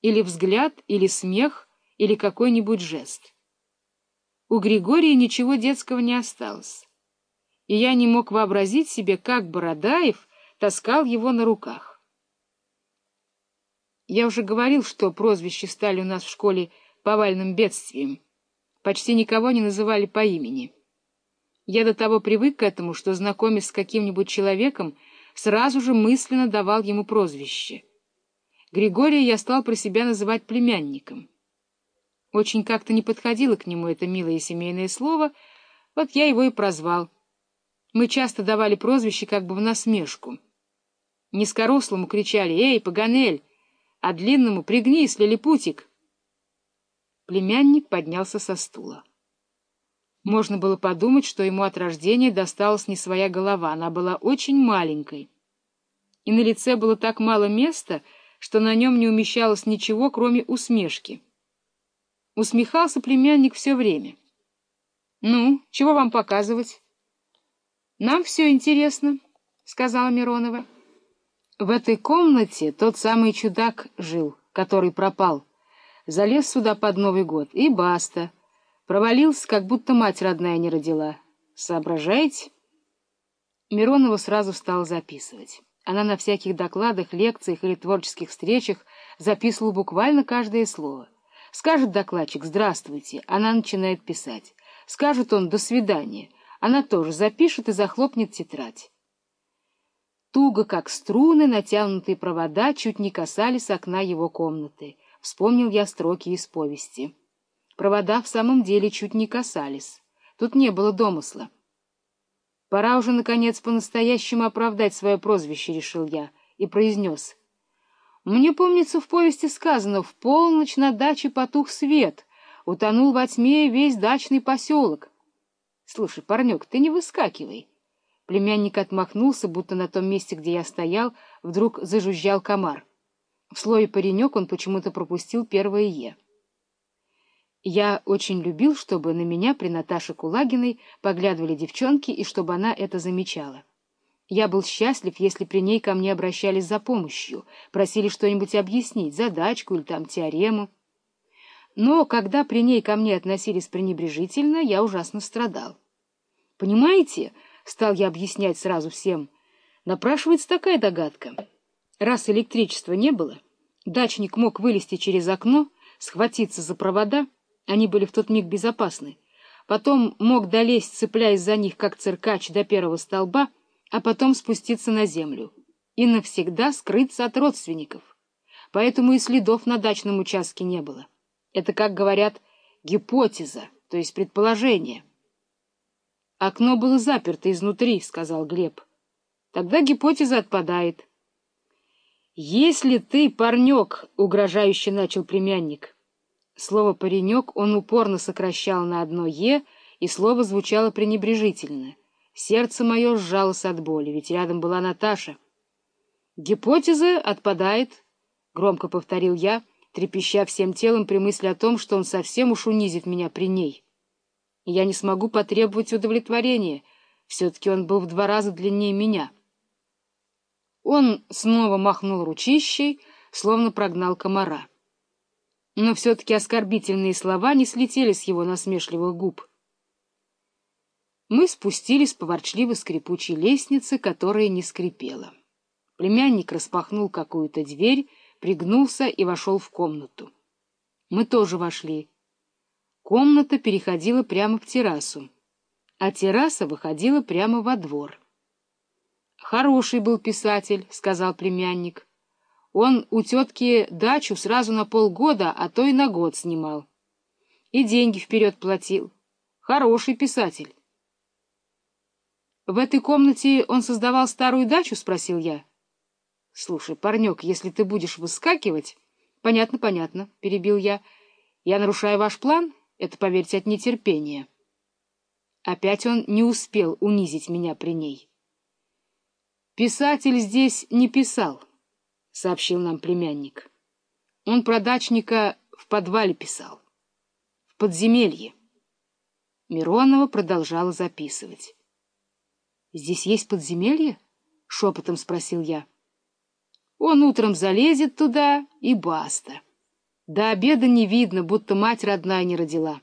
Или взгляд, или смех, или какой-нибудь жест. У Григория ничего детского не осталось, и я не мог вообразить себе, как Бородаев таскал его на руках. Я уже говорил, что прозвища стали у нас в школе повальным бедствием. Почти никого не называли по имени. Я до того привык к этому, что, знакомясь с каким-нибудь человеком, сразу же мысленно давал ему прозвище. Григория я стал про себя называть племянником. Очень как-то не подходило к нему это милое семейное слово, вот я его и прозвал. Мы часто давали прозвище как бы в насмешку. Низкорослому кричали «Эй, Паганель!», а длинному «Пригнись, лилипутик!». Племянник поднялся со стула. Можно было подумать, что ему от рождения досталась не своя голова, она была очень маленькой. И на лице было так мало места, что на нем не умещалось ничего, кроме усмешки. Усмехался племянник все время. — Ну, чего вам показывать? — Нам все интересно, — сказала Миронова. В этой комнате тот самый чудак жил, который пропал. Залез сюда под Новый год, и баста. Провалился, как будто мать родная не родила. Соображаете? Миронова сразу стала записывать. Она на всяких докладах, лекциях или творческих встречах записывала буквально каждое слово — Скажет докладчик «Здравствуйте», она начинает писать. Скажет он «До свидания», она тоже запишет и захлопнет тетрадь. Туго, как струны, натянутые провода чуть не касались окна его комнаты. Вспомнил я строки из повести. Провода в самом деле чуть не касались. Тут не было домысла. Пора уже, наконец, по-настоящему оправдать свое прозвище, решил я, и произнес — мне помнится, в повести сказано, в полночь на даче потух свет, утонул во тьме весь дачный поселок. Слушай, парнек, ты не выскакивай. Племянник отмахнулся, будто на том месте, где я стоял, вдруг зажужжал комар. В слове «паренек» он почему-то пропустил первое «е». Я очень любил, чтобы на меня при Наташе Кулагиной поглядывали девчонки и чтобы она это замечала. Я был счастлив, если при ней ко мне обращались за помощью, просили что-нибудь объяснить, задачку или там теорему. Но когда при ней ко мне относились пренебрежительно, я ужасно страдал. «Понимаете?» — стал я объяснять сразу всем. «Напрашивается такая догадка. Раз электричества не было, дачник мог вылезти через окно, схватиться за провода, они были в тот миг безопасны, потом мог долезть, цепляясь за них, как циркач, до первого столба, а потом спуститься на землю и навсегда скрыться от родственников. Поэтому и следов на дачном участке не было. Это, как говорят, гипотеза, то есть предположение. «Окно было заперто изнутри», — сказал Глеб. «Тогда гипотеза отпадает». «Если ты, парнек», — угрожающе начал племянник. Слово «паренек» он упорно сокращал на одно «е», и слово звучало пренебрежительно — Сердце мое сжалось от боли, ведь рядом была Наташа. «Гипотеза отпадает», — громко повторил я, трепеща всем телом при мысли о том, что он совсем уж унизит меня при ней. Я не смогу потребовать удовлетворения, все-таки он был в два раза длиннее меня. Он снова махнул ручищей, словно прогнал комара. Но все-таки оскорбительные слова не слетели с его насмешливых губ. Мы спустились по ворчливо скрипучей лестнице, которая не скрипела. Племянник распахнул какую-то дверь, пригнулся и вошел в комнату. Мы тоже вошли. Комната переходила прямо в террасу, а терраса выходила прямо во двор. «Хороший был писатель», — сказал племянник. «Он у тетки дачу сразу на полгода, а то и на год снимал. И деньги вперед платил. Хороший писатель». В этой комнате он создавал старую дачу? — спросил я. — Слушай, парнек, если ты будешь выскакивать... — Понятно, понятно, — перебил я. — Я нарушаю ваш план? Это, поверьте, от нетерпения. Опять он не успел унизить меня при ней. — Писатель здесь не писал, — сообщил нам племянник. Он про дачника в подвале писал. В подземелье. Миронова продолжала записывать. — Здесь есть подземелье? — шепотом спросил я. — Он утром залезет туда, и баста. До обеда не видно, будто мать родная не родила.